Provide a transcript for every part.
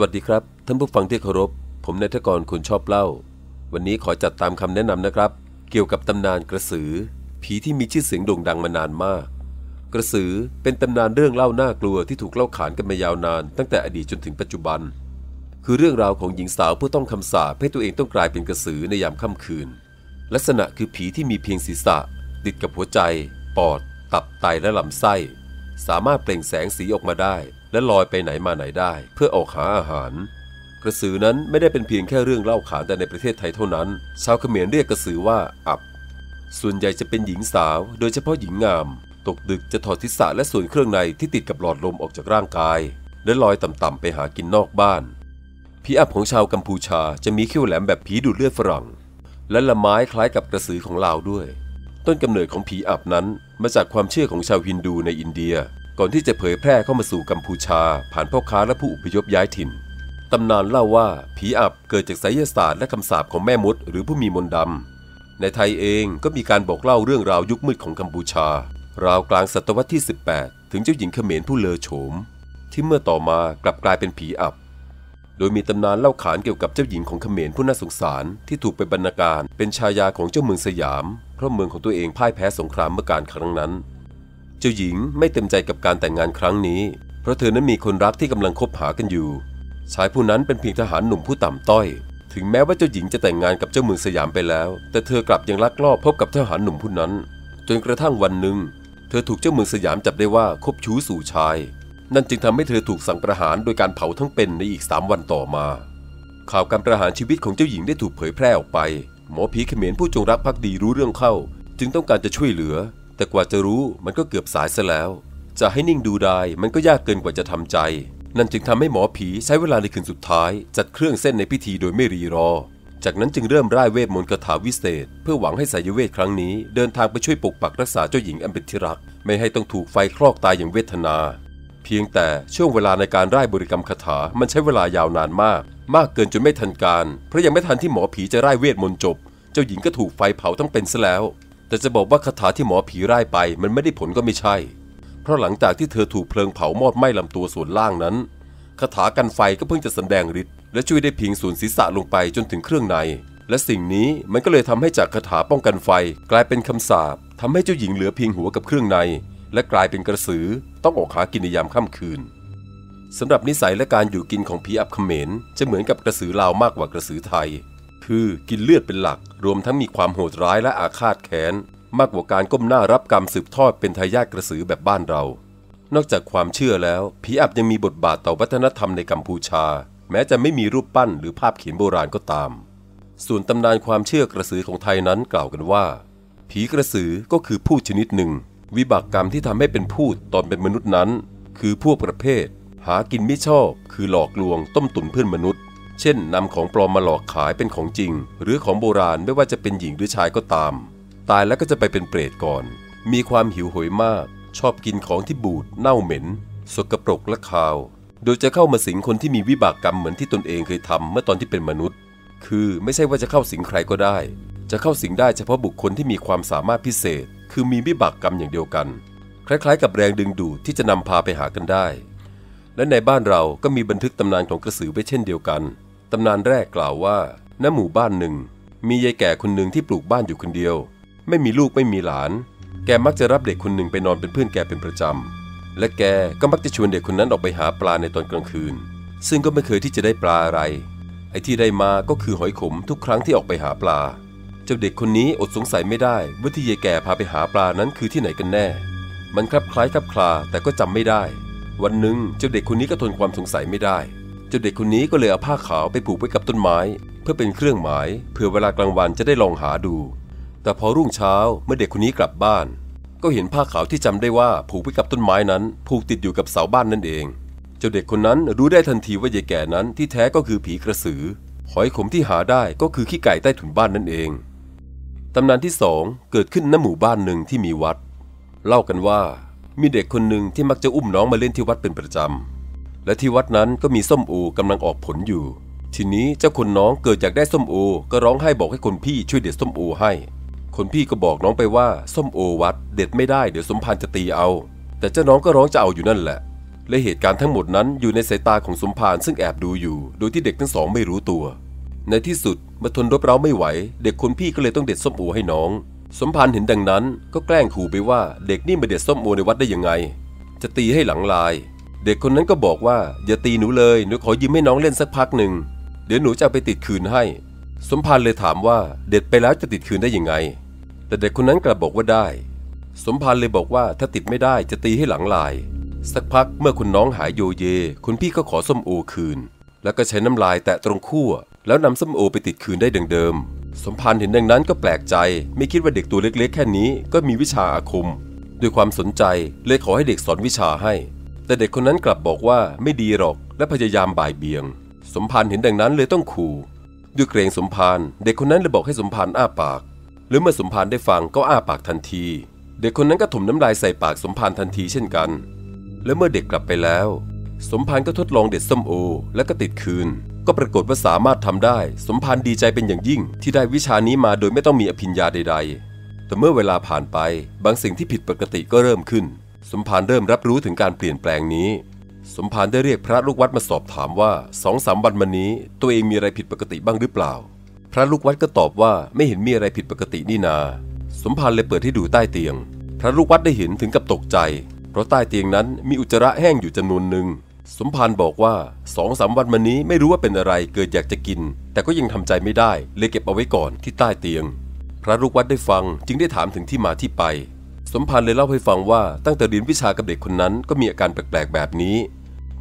วัสดีครับ ท่านผู้ฟังที่เคารพ ผมนายทกรคุณชอบเล่า วันนี้ขอจัดตามคำแนะนำนะครับ เกี่ยวกับตำนานกระสือ ผีที่มีชื่อเสียงโด่งดังมานานมาก กระสือเป็นตำนานเรื่องเล่าน่ากลัวที่ถูกเล่าขานกันมายาวนาน ตั้งแต่อดีตจนถึงปัจจุบัน คือเรื่องราวของหญิงสาวผู้ต้องคำสาปให้ตัวเองต้องกลายเป็นกระสือในยามค่ำคืน ลักษณะคือผีที่มีเพียงศีรษะ ติดกับหัวใจ ปอด ตับไตและลำไส้ สามารถเปล่งแสงสีออกมาได้ และลอยไปไหนมาไหนได้ เพื่อออกหาอาหาร กระสือนั้นไม่ได้เป็นเพียงแค่เรื่องเล่าขานแต่ในประเทศไทยเท่านั้น ชาวเขมรเรียกกระสือว่าอับ ส่วนใหญ่จะเป็นหญิงสาว โดยเฉพาะหญิงงาม ตกดึกจะถอดทิศะและส่วนเครื่องในที่ติดกับหลอดลมออกจากร่างกาย และลอยต่ำๆไปหากินนอกบ้านผีอับของชาวกัมพูชาจะมีเขี้ยวแหลมแบบผีดูดเลือดฝรั่ง และละไม้คล้ายกับกระสือของลาวด้วย ต้นกำเนิดของผีอับนั้นมาจากความเชื่อของชาวฮินดูในอินเดีย ก่อนที่จะเผยแพร่เข้ามาสู่กัมพูชา ผ่านพ่อค้าและผู้อพยพย้ายถิ่น ตำนานเล่าว่าผีอับเกิดจากไสยศาสตร์และคำสาปของแม่มดหรือผู้มีมนต์ดำ ในไทยเองก็มีการบอกเล่าเรื่องราวยุคมืดของกัมพูชา ราวกลางศตวรรษที่ 18 ถึงเจ้าหญิงเขมรผู้เลอโฉม ที่เมื่อต่อมากลับกลายเป็นผีอับ โดยมีตำนานเล่าขานเกี่ยวกับเจ้าหญิงของเขมรผู้น่าสงสารที่ถูกไปบรรณาการเป็นชายาของเจ้าเมืองสยาม เพราะเมืองของตัวเองพ่ายแพ้สงครามเมื่อการครั้งนั้น เจ้าหญิงไม่เต็มใจกับการแต่งงานครั้งนี้ เพราะเธอนั้นมีคนรักที่กำลังคบหากันอยู่ ชายผู้นั้นเป็นเพียงทหารหนุ่มผู้ต่ำต้อย ถึงแม้ว่าเจ้าหญิงจะแต่งงานกับเจ้าเมืองสยามไปแล้ว แต่เธอกลับยังลักลอบพบกับทหารหนุ่มผู้นั้น จนกระทั่งวันหนึ่ง เธอถูกเจ้าเมืองสยามจับได้ว่าคบชู้สู่ชาย นั่นจึงทำให้เธอถูกสั่งประหารโดยการเผาทั้งเป็นในอีกสามวันต่อมา ข่าวการประหารชีวิตของเจ้าหญิงได้ถูกเผยแพร่ออกไป หมอผีเขมรผู้จงรักภักดีรู้เรื่องเข้า จึงต้องการจะช่วยเหลือ แต่กว่าจะรู้มันก็เกือบสายซะแล้ว จะให้นิ่งดูได้มันก็ยากเกินกว่าจะทำใจ นั่นจึงทำให้หมอผีใช้เวลาในคืนสุดท้าย จัดเครื่องเส้นในพิธีโดยไม่รีรอ จากนั้นจึงเริ่มร่ายเวทมนต์คาถาวิเศษ เพื่อหวังให้สายเวทครั้งนี้ เดินทางไปช่วยปกปักรักษาเจ้าหญิงอันเป็นที่รัก ไม่ให้ต้องถูกไฟคลอกตายอย่างเวทนา เพียงแต่ช่วงเวลาในการร่ายบริกรรมคาถามันใช้เวลายาวนานมาก มากเกินจนไม่ทันการ เพราะยังไม่ทันที่หมอผีจะร่ายเวทมนต์จบ เจ้าหญิงก็ถูกไฟเผาทั้งเป็นซะแล้ว แต่จะบอกว่าคาถาที่หมอผีไร่ไปมันไม่ได้ผลก็ไม่ใช่ เพราะหลังจากที่เธอถูกเพลิงเผามอดไหม้ลำตัวส่วนล่างนั้นคาถากันไฟก็เพิ่งจะสำแดงฤทธิ์และช่วยได้เพียงส่วนศีรษะลงไปจนถึงเครื่องใน และสิ่งนี้มันก็เลยทำให้จากคาถาป้องกันไฟ กลายเป็นคำสาปทำให้เจ้าหญิงเหลือเพียงหัวกับเครื่องใน และกลายเป็นกระสือต้องออกหากินในยามค่ำคืนสำหรับนิสัยและการอยู่กินของผีอับเขมรจะเหมือนกับกระสือลาวมากกว่ากระสือไทย คือกินเลือดเป็นหลัก รวมทั้งมีความโหดร้ายและอาฆาตแค้น มากกว่าการก้มหน้ารับกรรมสืบทอดเป็นทายาทกระสือแบบบ้านเรา นอกจากความเชื่อแล้ว ผีอับยังมีบทบาทต่อวัฒนธรรมในกัมพูชา แม้จะไม่มีรูปปั้นหรือภาพเขียนโบราณก็ตาม ส่วนตำนานความเชื่อกระสือของไทยนั้นกล่าวกันว่า ผีกระสือก็คือผู้ชนิดหนึ่ง วิบากกรรมที่ทำให้เป็นพูดตอนเป็นมนุษย์นั้น คือพวกประเภท หากินไม่ชอบ คือหลอกลวงต้มตุ๋นเพื่อนมนุษย์ เช่นนำของปลอมมาหลอกขายเป็นของจริง หรือของโบราณไม่ว่าจะเป็นหญิงหรือชายก็ตาม ตายแล้วก็จะไปเป็นเปรตก่อน มีความหิวโหยมาก ชอบกินของที่บูด เน่าเหม็น สกปรกและคาว โดยจะเข้ามาสิงคนที่มีวิบากกรรมเหมือนที่ตนเองเคยทำเมื่อตอนที่เป็นมนุษย์ คือไม่ใช่ว่าจะเข้าสิงใครก็ได้ จะเข้าสิงได้เฉพาะบุคคลที่มีความสามารถพิเศษ คือมีวิบากกรรมอย่างเดียวกัน คล้ายๆ กับแรงดึงดูดที่จะนำพาไปหากันได้และในบ้านเราก็มีบันทึกตำนานของกระสือไว้เช่นเดียวกัน ตำนานแรกกล่าวว่าณหมู่บ้านหนึ่ง มียายแก่คนหนึ่งที่ปลูกบ้านอยู่คนเดียว ไม่มีลูกไม่มีหลาน แกมักจะรับเด็กคนหนึ่งไปนอนเป็นเพื่อนแกเป็นประจำ และแกก็มักจะชวนเด็กคนนั้นออกไปหาปลาในตอนกลางคืน ซึ่งก็ไม่เคยที่จะได้ปลาอะไร ไอ้ที่ได้มาก็คือหอยขมทุกครั้งที่ออกไปหาปลา เจ้าเด็กคนนี้อดสงสัยไม่ได้ว่าที่ยายแก่พาไปหาปลานั้นคือที่ไหนกันแน่ มันคลับคล้ายคลับคลาแต่ก็จำไม่ได้ วันหนึ่งเจ้าเด็กคนนี้ก็ทนความสงสัยไม่ได้ จ้าเด็กคนนี้ก็เลยเอาผ้าขาวไปผูกไว้กับต้นไม้ เพื่อเป็นเครื่องหมายเผื่อเวลากลางวันจะได้ลองหาดู แต่พอรุ่งเช้าเมื่อเด็กคนนี้กลับบ้าน ก็เห็นผ้าขาวที่จำได้ว่าผูกไว้กับต้นไม้นั้น ผูกติดอยู่กับเสาบ้านนั่นเองเจ้าเด็กคนนั้นรู้ได้ทันทีว่ายายแก่นั้นที่แท้ก็คือผีกระสือ หอยขมที่หาได้ก็คือขี้ไก่ใต้ถุนบ้านนั่นเองตำนานที่สองเกิดขึ้นณหมู่บ้านหนึ่งที่มีวัด เล่ากันว่ามีเด็กคนหนึ่งที่มักจะอุ้มน้องมาเล่นที่วัดเป็นประจำ และที่วัดนั้นก็มีส้มโอกำลังออกผลอยู่ ทีนี้เจ้าคนน้องเกิดอยากได้ส้มโอ ก็ร้องให้บอกให้คนพี่ช่วยเด็ดส้มโอให้ คนพี่ก็บอกน้องไปว่าส้มโอวัดเด็ดไม่ได้เดี๋ยวสมภารจะตีเอา แต่เจ้าน้องก็ร้องจะเอาอยู่นั่นแหละ และเหตุการณ์ทั้งหมดนั้นอยู่ในสายตาของสมภารซึ่งแอบดูอยู่ โดยที่เด็กทั้งสองไม่รู้ตัว ในที่สุดมื่อทนรบเร้าไม่ไหว เด็กคนพี่ก็เลยต้องเด็ดส้มโอให้น้อง สมภารเห็นดังนั้น ก็แกล้งขู่ไปว่าเด็กนี่มาเด็ดส้มโอในวัดได้ยังไง จะตีให้หลังลาย เด็กคนนั้นก็บอกว่าอย่าตีหนูเลยหนูขอยืมให้น้องเล่นสักพักหนึ่งเดี๋ยวหนูจะเอาไปติดคืนให้ สมภารเลยถามว่าเด็ดไปแล้วจะติดคืนได้ยังไง แต่เด็กคนนั้นกลับบอกว่าได้ สมภารเลยบอกว่าถ้าติดไม่ได้จะตีให้หลังลาย สักพักเมื่อคุณน้องหายโยเย คุณพี่ก็ขอส้มโอคืน แล้วก็ใช้น้ำลายแตะตรงขั้วแล้วนำส้มโอไปติดคืนได้ดังเดิม สมภารเห็นดังนั้นก็แปลกใจ ไม่คิดว่าเด็กตัวเล็กๆ แค่นี้ก็มีวิชาอาคม ด้วยความสนใจเลยขอให้เด็กสอนวิชาให้ แต่เด็กคนนั้นกลับบอกว่าไม่ดีหรอกและพยายามบ่ายเบียง สมภารเห็นดังนั้นเลยต้องขู่ด้วยเกรงสมภารเด็กคนนั้นเลยบอกให้สมภารอ้าปาก หรือเมื่อสมภารได้ฟังก็อ้าปากทันที เด็กคนนั้นก็ถมน้ำลายใส่ปากสมภารทันทีเช่นกัน และเมื่อเด็กกลับไปแล้ว สมภารก็ทดลองเด็ดส้มโอ แล้วก็ติดคืน ก็ปรากฏว่าสามารถทำได้ สมภารดีใจเป็นอย่างยิ่ง ที่ได้วิชานี้มาโดยไม่ต้องมีอภิญญาใด ๆ แต่เมื่อเวลาผ่านไปบางสิ่งที่ผิดปกติก็เริ่มขึ้น สมภารเริ่มรับรู้ถึงการเปลี่ยนแปลงนี้ สมภารได้เรียกพระลูกวัดมาสอบถามว่าสองสามวันมานี้ตัวเองมีอะไรผิดปกติบ้างหรือเปล่า พระลูกวัดก็ตอบว่าไม่เห็นมีอะไรผิดปกตินี่นา สมภารเลยเปิดให้ดูใต้เตียง พระลูกวัดได้เห็นถึงกับตกใจ เพราะใต้เตียงนั้นมีอุจจาระแห้งอยู่จำนวนหนึ่งสมภารบอกว่าสองสามวันมานี้ไม่รู้ว่าเป็นอะไรเกิดอยากจะกิน แต่ก็ยังทำใจไม่ได้เลยเก็บเอาไว้ก่อนที่ใต้เตียง พระลูกวัดได้ฟังจึงได้ถามถึงที่มาที่ไป สมภารเลยเล่าให้ฟังว่าตั้งแต่เรียนวิชากับเด็กคนนั้นก็มีอาการแปลกๆแบบนี้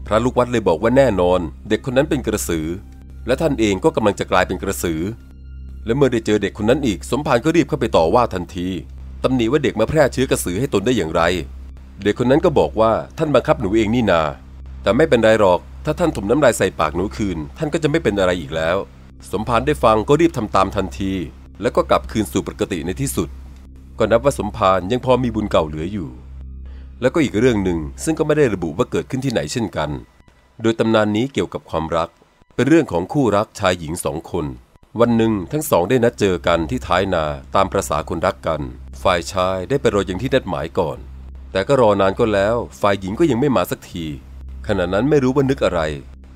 พระลูกวัดเลยบอกว่าแน่นอน เด็กคนนั้นเป็นกระสือ และท่านเองก็กำลังจะกลายเป็นกระสือ และเมื่อได้เจอเด็กคนนั้นอีก สมภารก็รีบเข้าไปต่อว่าทันทีตำหนิว่าเด็กมาแพร่เชื้อกระสือให้ตนได้อย่างไร เด็กคนนั้นก็บอกว่าท่านบังคับหนูเองนี่นา แต่ไม่เป็นไรหรอก ถ้าท่านถมน้ำลายใส่ปากหนูคืน ท่านก็จะไม่เป็นอะไรอีกแล้ว สมภารได้ฟังก็รีบทำตามทันที แล้วก็กลับคืนสู่ปกติในที่สุด ก็นับว่าสมภารยังพอมีบุญเก่าเหลืออยู่ แล้วก็อีกเรื่องหนึ่งซึ่งก็ไม่ได้ระบุว่าเกิดขึ้นที่ไหนเช่นกัน โดยตำนานนี้เกี่ยวกับความรัก เป็นเรื่องของคู่รักชายหญิงสองคน วันหนึ่งทั้งสองได้นัดเจอกันที่ท้ายนาตามประษาคนรักกัน ฝ่ายชายได้ไปรออย่างที่นัดหมายก่อน แต่ก็รอนานก็แล้ว ฝ่ายหญิงก็ยังไม่มาสักที ขณะนั้นไม่รู้ว่านึกอะไร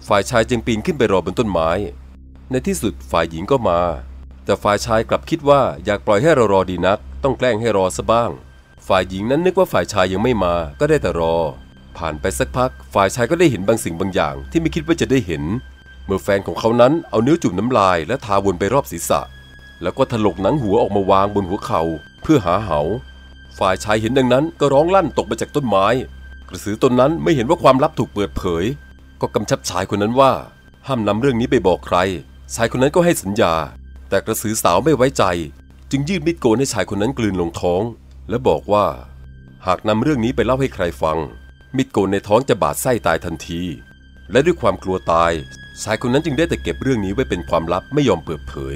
ฝ่ายชายจึงปีนขึ้นไปรอบนต้นไม้ ในที่สุดฝ่ายหญิงก็มา แต่ฝ่ายชายกลับคิดว่าอยากปล่อยให้เรารอดีนัก ต้องแกล้งให้รอซะบ้าง ฝ่ายหญิงนั้นนึกว่าฝ่ายชายยังไม่มา ก็ได้แต่รอ ผ่านไปสักพัก ฝ่ายชายก็ได้เห็นบางสิ่งบางอย่าง ที่ไม่คิดว่าจะได้เห็น เมื่อแฟนของเขานั้นเอานิ้วจุ่มน้ำลาย และทาวนไปรอบศีรษะ แล้วก็ถลกหนังหัวออกมาวางบนหัวเขา่าเพื่อหาเหา ฝ่ายชายเห็นดังนั้นก็ร้องลั่นตกมาจากต้นไม้ กระสือตนนั้นไม่เห็นว่าความลับถูกเปิดเผย ก็กำชับชายคนนั้นว่า ห้ามนำเรื่องนี้ไปบอกใคร ชายคนนั้นก็ให้สัญญา แต่กระสือสาวไม่ไว้ใจ จึงยื่นมีดโกนให้ชายคนนั้นกลืนลงท้อง และบอกว่า หากนำเรื่องนี้ไปเล่าให้ใครฟัง มีดโกนในท้องจะบาดไส้ตายทันที และด้วยความกลัวตาย ชายคนนั้นจึงได้แต่เก็บเรื่องนี้ไว้เป็นความลับไม่ยอมเปิดเผย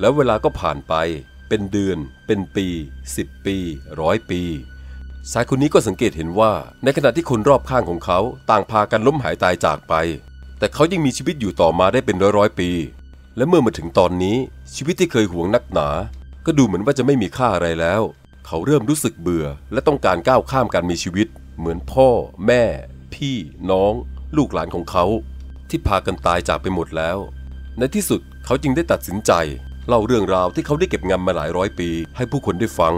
แล้วเวลาก็ผ่านไป เป็นเดือน เป็นปีสิบปีร้อยปีชายคนนี้ก็สังเกตเห็นว่า ในขณะที่คนรอบข้างของเขาต่างพากันล้มหายตายจากไป แต่เขายังมีชีวิตอยู่ต่อมาได้เป็นร้อยร้อยปี และเมื่อมาถึงตอนนี้ชีวิตที่เคยหวงนักหนา ก็ดูเหมือนว่าจะไม่มีค่าอะไรแล้ว เขาเริ่มรู้สึกเบื่อ และต้องการก้าวข้ามการมีชีวิต เหมือนพ่อ แม่ พี่ น้อง ลูกหลานของเขา ที่พากันตายจากไปหมดแล้ว ในที่สุดเขาจึงได้ตัดสินใจ เล่าเรื่องราวที่เขาได้เก็บงำมาหลายร้อยปี ให้ผู้คนได้ฟัง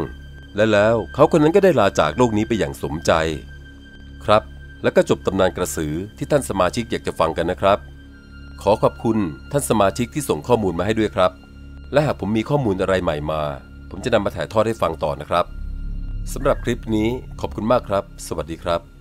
และแล้วเขาคนนั้นก็ได้ลาจากโลกนี้ไปอย่างสมใจ ครับ แล้วก็จบตำนานกระสือที่ท่านสมาชิกอยากจะฟังกันนะครับ ขอขอบคุณท่านสมาชิกที่ส่งข้อมูลมาให้ด้วยครับ และหากผมมีข้อมูลอะไรใหม่มา ผมจะนำมาถ่ายทอดให้ฟังต่อนะครับสำหรับคลิปนี้ขอบคุณมากครับ สวัสดีครับ